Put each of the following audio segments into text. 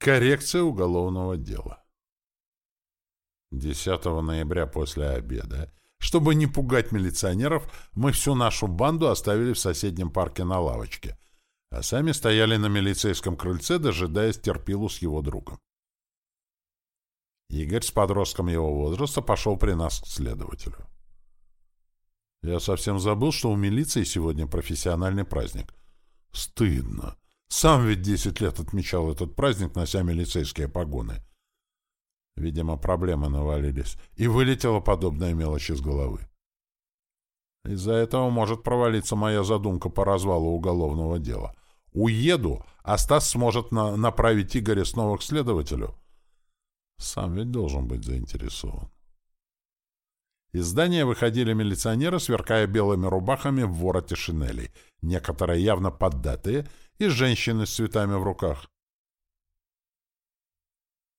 Коррекция уголовного дела. 10 ноября после обеда, чтобы не пугать милиционеров, мы всю нашу банду оставили в соседнем парке на лавочке, а сами стояли на милицейском крыльце, дожидаясь терпилу с его другом. Игорь с подростком его возраста пошел при нас к следователю. Я совсем забыл, что у милиции сегодня профессиональный праздник. Стыдно. Сам ведь десять лет отмечал этот праздник, нося милицейские погоны. Видимо, проблемы навалились, и вылетела подобная мелочь из головы. Из-за этого может провалиться моя задумка по развалу уголовного дела. Уеду, а Стас сможет на направить Игоря снова к следователю. Сам ведь должен быть заинтересован. Из здания выходили милиционеры, сверкая белыми рубахами в вороте шинелей, некоторые явно поддатые и женщины с цветами в руках.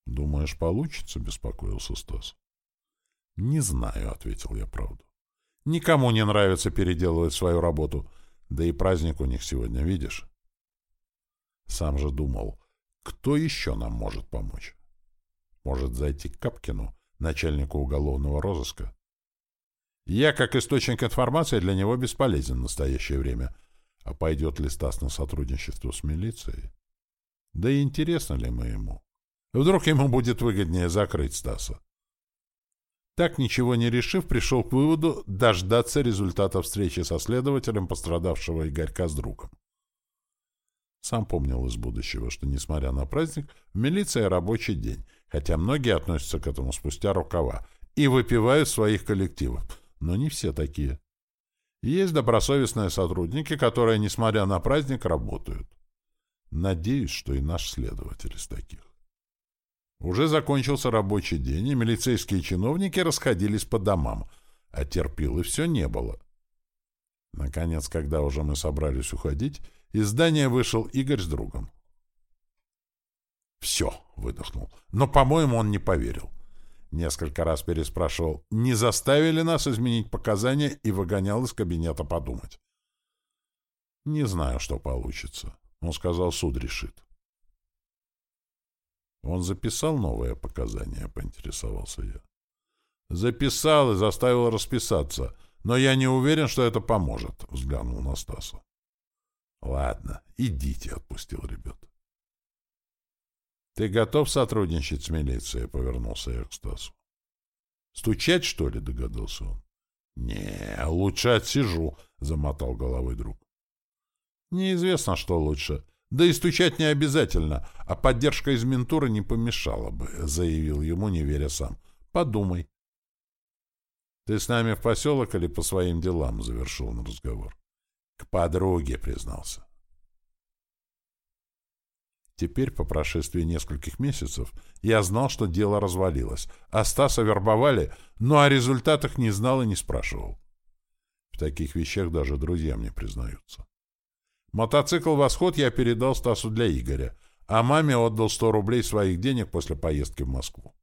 «Думаешь, получится?» — беспокоился Стас. «Не знаю», — ответил я правду. «Никому не нравится переделывать свою работу, да и праздник у них сегодня, видишь?» Сам же думал, кто еще нам может помочь? Может зайти к Капкину, начальнику уголовного розыска? Я, как источник информации, для него бесполезен в настоящее время — а пойдет ли Стас на сотрудничество с милицией? Да и интересно ли мы ему? Вдруг ему будет выгоднее закрыть Стаса? Так, ничего не решив, пришел к выводу дождаться результата встречи со следователем пострадавшего Игорька с другом. Сам помнил из будущего, что, несмотря на праздник, в милиции рабочий день, хотя многие относятся к этому спустя рукава и выпивают своих коллективов, но не все такие. Есть добросовестные сотрудники, которые, несмотря на праздник, работают. Надеюсь, что и наш следователь из таких. Уже закончился рабочий день, и милицейские чиновники расходились по домам, а терпилы все не было. Наконец, когда уже мы собрались уходить, из здания вышел Игорь с другом. «Все», — выдохнул, но, по-моему, он не поверил. Несколько раз переспрашивал, не заставили нас изменить показания и выгонял из кабинета подумать. Не знаю, что получится. Он сказал, суд решит. Он записал новое показание, поинтересовался я. Записал и заставил расписаться, но я не уверен, что это поможет, взглянул на Стаса. Ладно, идите, отпустил ребят. «Ты готов сотрудничать с милицией?» — повернулся я к Стасу. «Стучать, что ли?» — догадался он. «Не, лучше отсижу», — замотал головой друг. «Неизвестно, что лучше. Да и стучать не обязательно, а поддержка из ментуры не помешала бы», — заявил ему, не веря сам. «Подумай». «Ты с нами в поселок или по своим делам?» — завершил он разговор. «К подруге», — признался. Теперь, по прошествии нескольких месяцев, я знал, что дело развалилось, а Стаса вербовали, но о результатах не знал и не спрашивал. В таких вещах даже друзьям не признаются. Мотоцикл «Восход» я передал Стасу для Игоря, а маме отдал сто рублей своих денег после поездки в Москву.